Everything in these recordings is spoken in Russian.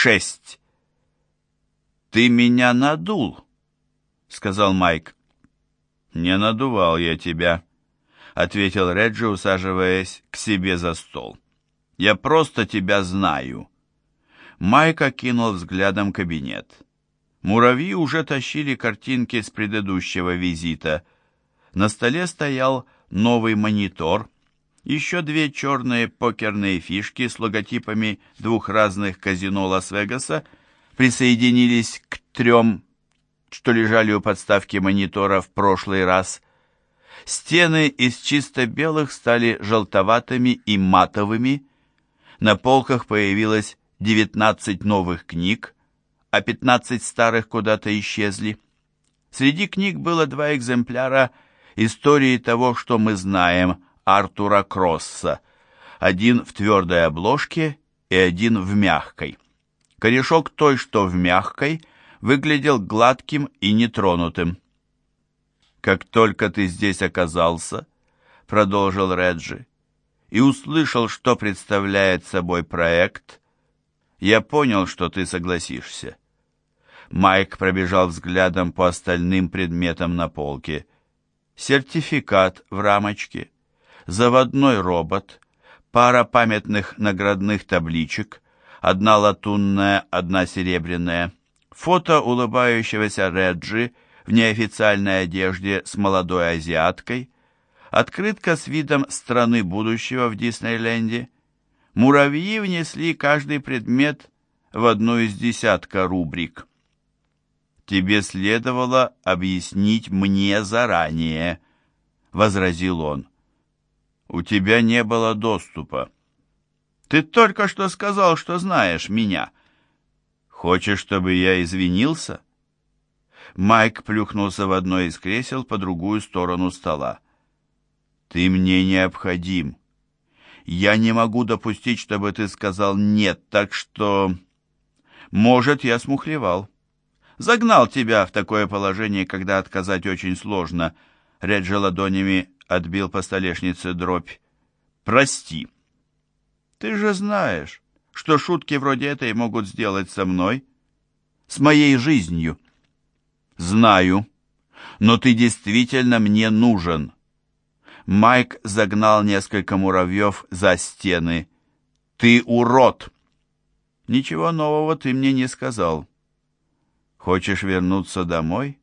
шесть. «Ты меня надул», — сказал Майк. «Не надувал я тебя», — ответил Реджи, усаживаясь к себе за стол. «Я просто тебя знаю». Майк окинул взглядом кабинет. Муравьи уже тащили картинки с предыдущего визита. На столе стоял новый монитор, еще две черные покерные фишки с логотипами двух разных казино Лас-Вегаса присоединились к трем, что лежали у подставки монитора в прошлый раз. Стены из чисто белых стали желтоватыми и матовыми. На полках появилось 19 новых книг, а 15 старых куда-то исчезли. Среди книг было два экземпляра истории того, что мы знаем, Артура Кросса. Один в твердой обложке и один в мягкой. Корешок той, что в мягкой, выглядел гладким и нетронутым. «Как только ты здесь оказался», — продолжил Реджи, «и услышал, что представляет собой проект, я понял, что ты согласишься». Майк пробежал взглядом по остальным предметам на полке. Сертификат в рамочке, заводной робот, пара памятных наградных табличек, одна латунная, одна серебряная, фото улыбающегося Реджи в неофициальной одежде с молодой азиаткой, открытка с видом страны будущего в Диснейленде. Муравьи внесли каждый предмет в одну из десятка рубрик. «Тебе следовало объяснить мне заранее», — возразил он. «У тебя не было доступа. Ты только что сказал, что знаешь меня. Хочешь, чтобы я извинился? Майк плюхнулся в одно из кресел по другую сторону стола. Ты мне необходим. Я не могу допустить, чтобы ты сказал «нет», так что... Может, я смухлевал. Загнал тебя в такое положение, когда отказать очень сложно. Реджи ладонями отбил по столешнице дробь. Прости. Ты же знаешь, что шутки вроде этой могут сделать со мной, с моей жизнью. Знаю, но ты действительно мне нужен. Майк загнал несколько муравьев за стены. Ты урод! Ничего нового ты мне не сказал. Хочешь вернуться домой?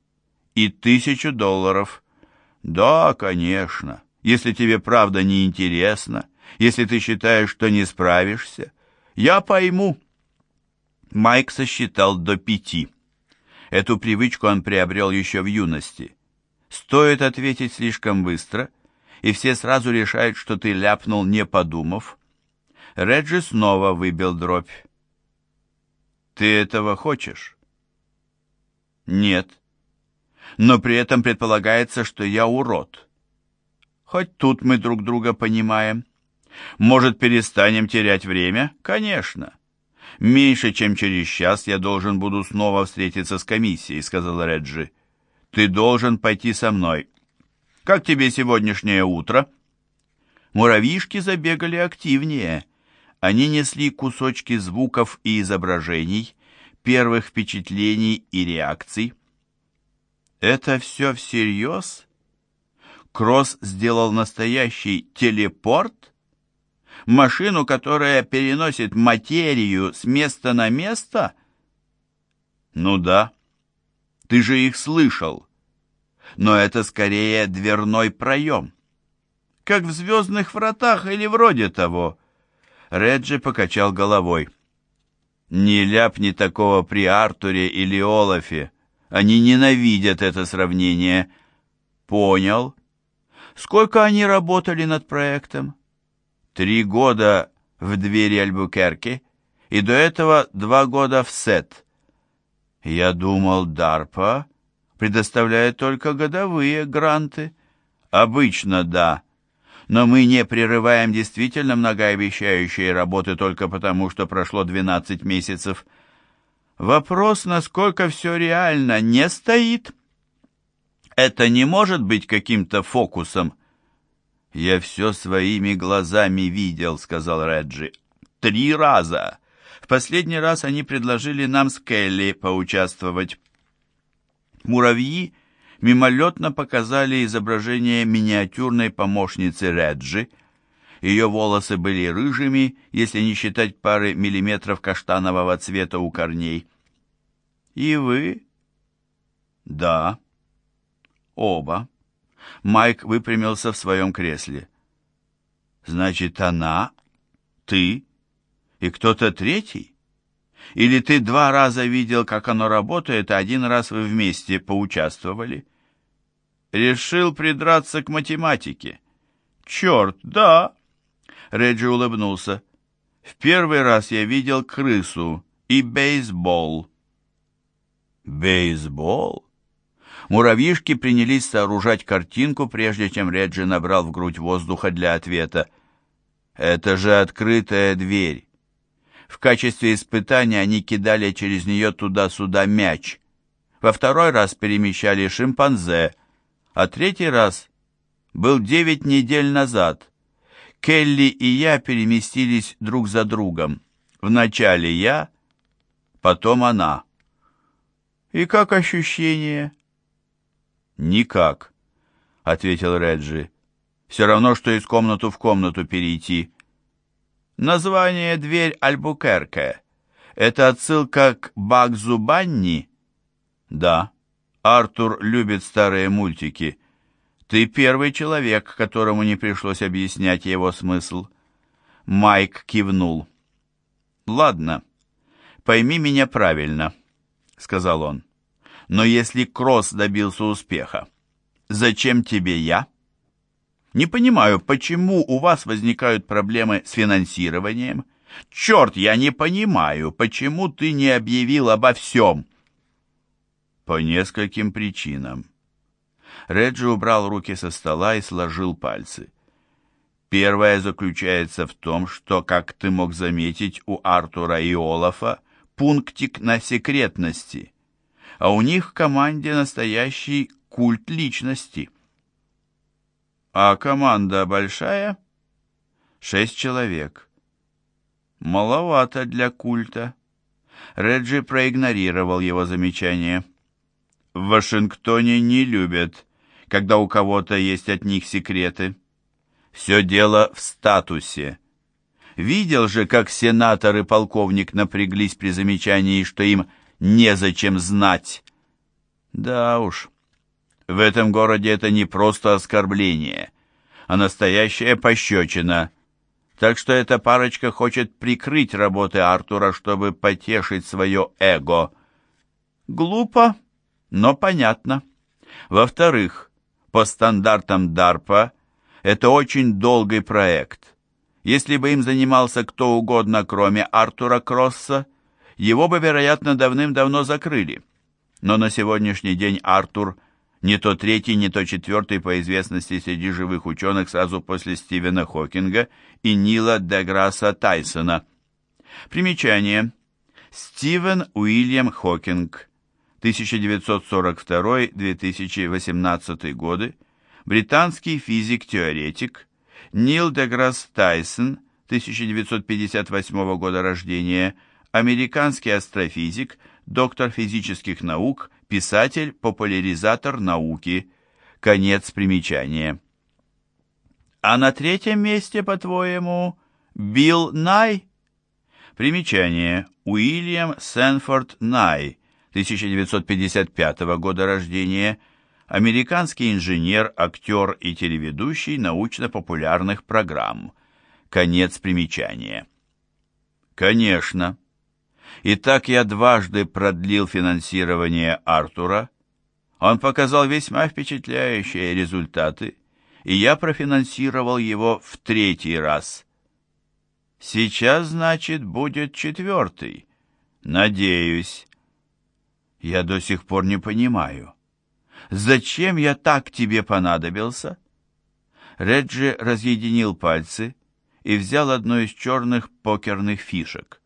И тысячу долларов. Да, конечно, если тебе правда не интересно если ты считаешь, что не справишься. Я пойму». Майк сосчитал до пяти. Эту привычку он приобрел еще в юности. Стоит ответить слишком быстро, и все сразу решают, что ты ляпнул, не подумав. Реджи снова выбил дробь. «Ты этого хочешь?» «Нет. Но при этом предполагается, что я урод. Хоть тут мы друг друга понимаем». Может, перестанем терять время? Конечно. Меньше чем через час я должен буду снова встретиться с комиссией, сказал Реджи. Ты должен пойти со мной. Как тебе сегодняшнее утро? Муравьишки забегали активнее. Они несли кусочки звуков и изображений, первых впечатлений и реакций. Это все всерьез? Кросс сделал настоящий телепорт? машину, которая переносит материю с места на место? Ну да, ты же их слышал. Но это скорее дверной проем. Как в «Звездных вратах» или вроде того. Реджи покачал головой. Не ляпни такого при Артуре или Олафе. Они ненавидят это сравнение. Понял. Сколько они работали над проектом? Три года в двери Альбукерки и до этого два года в СЭТ. Я думал, Дарпа предоставляет только годовые гранты. Обычно да, но мы не прерываем действительно многообещающие работы только потому, что прошло 12 месяцев. Вопрос, насколько все реально, не стоит. Это не может быть каким-то фокусом. «Я все своими глазами видел», — сказал Реджи. «Три раза. В последний раз они предложили нам с Келли поучаствовать. Муравьи мимолетно показали изображение миниатюрной помощницы Реджи. Ее волосы были рыжими, если не считать пары миллиметров каштанового цвета у корней. «И вы?» «Да». «Оба». Майк выпрямился в своем кресле. «Значит, она, ты и кто-то третий? Или ты два раза видел, как оно работает, а один раз вы вместе поучаствовали?» «Решил придраться к математике». «Черт, да!» Реджи улыбнулся. «В первый раз я видел крысу и бейсбол». «Бейсбол?» Муравьишки принялись сооружать картинку, прежде чем Реджи набрал в грудь воздуха для ответа. «Это же открытая дверь!» В качестве испытания они кидали через нее туда-сюда мяч. Во второй раз перемещали шимпанзе, а третий раз был девять недель назад. Келли и я переместились друг за другом. Вначале я, потом она. «И как ощущение?» «Никак», — ответил Реджи. «Все равно, что из комнату в комнату перейти». «Название «Дверь Альбукерке» — это отсылка к Багзу Банни?» «Да. Артур любит старые мультики. Ты первый человек, которому не пришлось объяснять его смысл». Майк кивнул. «Ладно, пойми меня правильно», — сказал он. Но если Кросс добился успеха, зачем тебе я? Не понимаю, почему у вас возникают проблемы с финансированием? Черт, я не понимаю, почему ты не объявил обо всем? По нескольким причинам. Реджи убрал руки со стола и сложил пальцы. Первое заключается в том, что, как ты мог заметить, у Артура и Олафа пунктик на секретности а у них в команде настоящий культ личности. А команда большая? Шесть человек. Маловато для культа. Реджи проигнорировал его замечание. В Вашингтоне не любят, когда у кого-то есть от них секреты. Все дело в статусе. Видел же, как сенатор и полковник напряглись при замечании, что им незачем знать. Да уж, в этом городе это не просто оскорбление, а настоящая пощечина. Так что эта парочка хочет прикрыть работы Артура, чтобы потешить свое эго. Глупо, но понятно. Во-вторых, по стандартам DARPA это очень долгий проект. Если бы им занимался кто угодно, кроме Артура Кросса, его бы, вероятно, давным-давно закрыли. Но на сегодняшний день Артур не то третий, не то четвертый по известности среди живых ученых сразу после Стивена Хокинга и Нила Деграсса Тайсона. Примечание. Стивен Уильям Хокинг, 1942-2018 годы, британский физик-теоретик, Нил Деграсс Тайсон, 1958 года рождения, американский астрофизик, доктор физических наук, писатель, популяризатор науки. Конец примечания. А на третьем месте, по-твоему, Билл Най? Примечание. Уильям Сенфорд Най, 1955 года рождения, американский инженер, актер и телеведущий научно-популярных программ. Конец примечания. Конечно. И так я дважды продлил финансирование Артура. Он показал весьма впечатляющие результаты, и я профинансировал его в третий раз. Сейчас, значит, будет четвертый. Надеюсь. Я до сих пор не понимаю. Зачем я так тебе понадобился? Реджи разъединил пальцы и взял одну из черных покерных фишек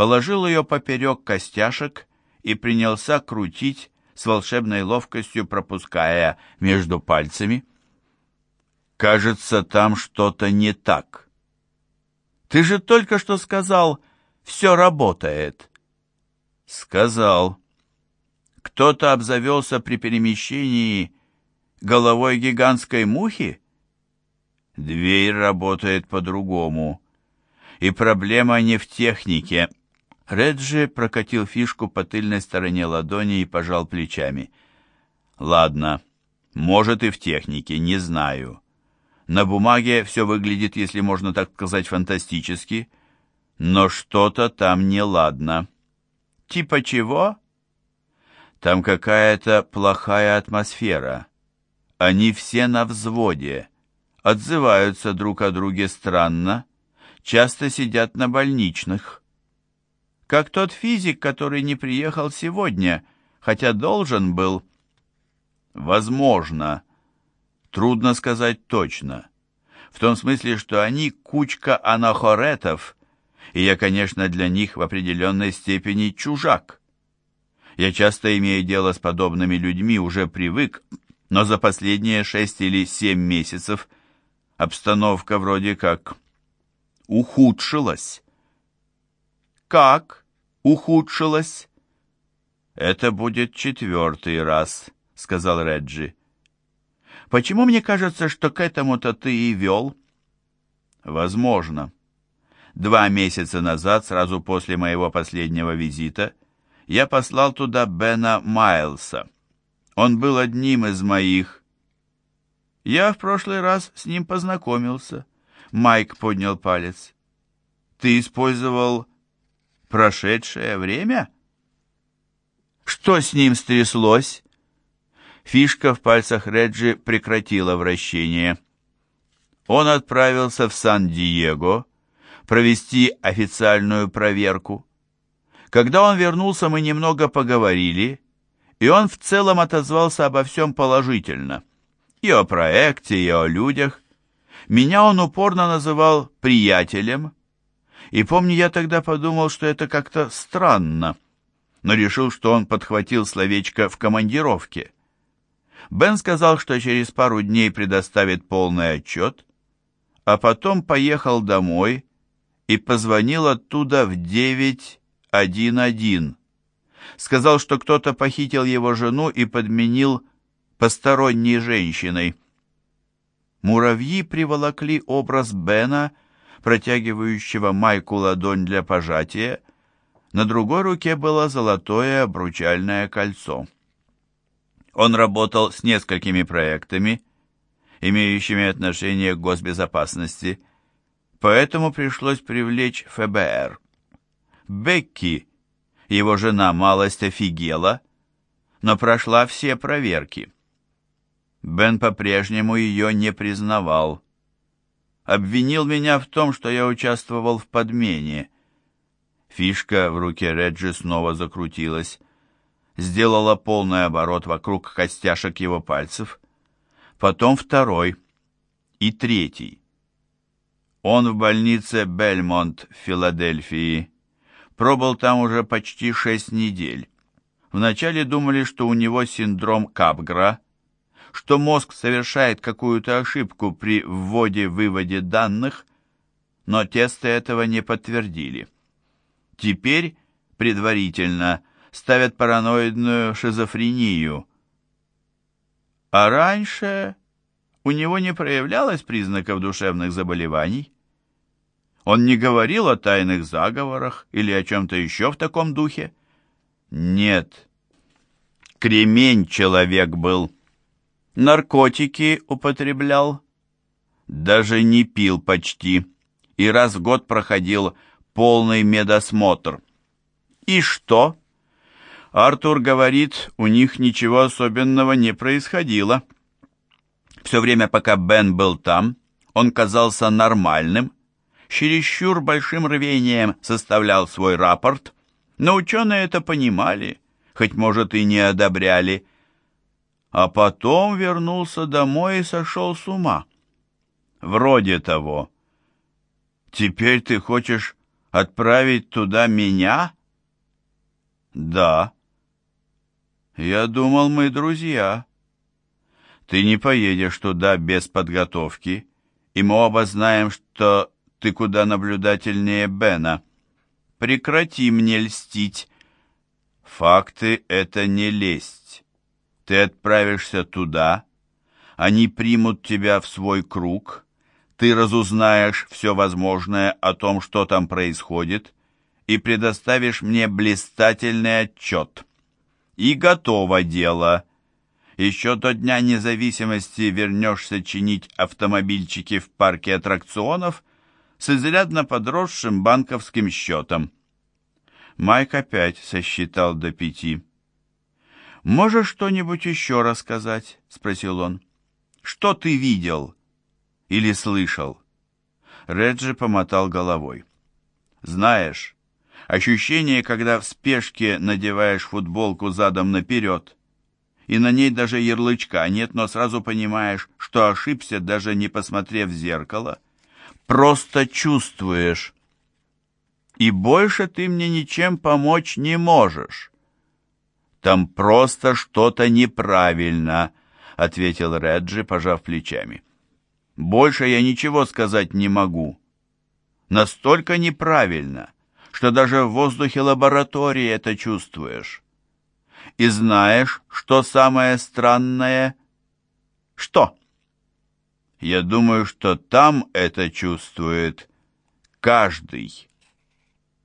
положил ее поперек костяшек и принялся крутить с волшебной ловкостью, пропуская между пальцами. «Кажется, там что-то не так». «Ты же только что сказал, все работает?» «Сказал. Кто-то обзавелся при перемещении головой гигантской мухи?» «Дверь работает по-другому. И проблема не в технике». Реджи прокатил фишку по тыльной стороне ладони и пожал плечами. «Ладно, может и в технике, не знаю. На бумаге все выглядит, если можно так сказать, фантастически, но что-то там неладно. Типа чего? Там какая-то плохая атмосфера. Они все на взводе, отзываются друг о друге странно, часто сидят на больничных. Как тот физик, который не приехал сегодня, хотя должен был. Возможно, Трудно сказать точно. В том смысле, что они кучка анахоретов, и я, конечно, для них в определенной степени чужак. Я часто имею дело с подобными людьми, уже привык, но за последние шесть или семь месяцев обстановка вроде как ухудшилась. Как ухудшилась? Это будет четвертый раз, сказал Реджи. Почему мне кажется, что к этому-то ты и вел? Возможно. Два месяца назад, сразу после моего последнего визита, я послал туда Бена Майлса. Он был одним из моих. Я в прошлый раз с ним познакомился. Майк поднял палец. Ты использовал прошедшее время? Что с ним стряслось? Фишка в пальцах Реджи прекратила вращение. Он отправился в Сан-Диего провести официальную проверку. Когда он вернулся, мы немного поговорили, и он в целом отозвался обо всем положительно. И о проекте, и о людях. Меня он упорно называл «приятелем», и помню, я тогда подумал, что это как-то странно, но решил, что он подхватил словечко в командировке. Бен сказал, что через пару дней предоставит полный отчет, а потом поехал домой и позвонил оттуда в 911. Сказал, что кто-то похитил его жену и подменил посторонней женщиной. Муравьи приволокли образ Бена, протягивающего Майку ладонь для пожатия. На другой руке было золотое обручальное кольцо. Он работал с несколькими проектами, имеющими отношение к госбезопасности, поэтому пришлось привлечь ФБР. Бекки, его жена, малость офигела, но прошла все проверки. Бен по-прежнему ее не признавал. Обвинил меня в том, что я участвовал в подмене. Фишка в руке Реджи снова закрутилась сделала полный оборот вокруг костяшек его пальцев, потом второй и третий. Он в больнице Бельмонт в Филадельфии. Пробыл там уже почти шесть недель. Вначале думали, что у него синдром Капгра, что мозг совершает какую-то ошибку при вводе-выводе данных, но тесты этого не подтвердили. Теперь, предварительно, ставят параноидную шизофрению. А раньше у него не проявлялось признаков душевных заболеваний. Он не говорил о тайных заговорах или о чем-то еще в таком духе. Нет. Кремень человек был. Наркотики употреблял. Даже не пил почти. И раз в год проходил полный медосмотр. И что? Артур говорит, у них ничего особенного не происходило. Все время, пока Бен был там, он казался нормальным, чересчур большим рвением составлял свой рапорт, но ученые это понимали, хоть, может, и не одобряли. А потом вернулся домой и сошел с ума. Вроде того. «Теперь ты хочешь отправить туда меня?» «Да», «Я думал, мы друзья». «Ты не поедешь туда без подготовки, и мы оба знаем, что ты куда наблюдательнее Бена». прекрати мне льстить. Факты — это не лесть. Ты отправишься туда, они примут тебя в свой круг, ты разузнаешь все возможное о том, что там происходит, и предоставишь мне блистательный отчет. И готово дело. Еще до Дня независимости вернешься чинить автомобильчики в парке аттракционов с изрядно подросшим банковским счетом. Майк опять сосчитал до пяти. «Можешь что-нибудь еще рассказать?» — спросил он. «Что ты видел или слышал?» Реджи помотал головой. «Знаешь, ощущение, когда в спешке надеваешь футболку задом наперед, и на ней даже ярлычка нет, но сразу понимаешь, что ошибся, даже не посмотрев в зеркало. Просто чувствуешь» и больше ты мне ничем помочь не можешь». «Там просто что-то неправильно», — ответил Реджи, пожав плечами. «Больше я ничего сказать не могу. Настолько неправильно, что даже в воздухе лаборатории это чувствуешь. И знаешь, что самое странное?» «Что?» «Я думаю, что там это чувствует каждый».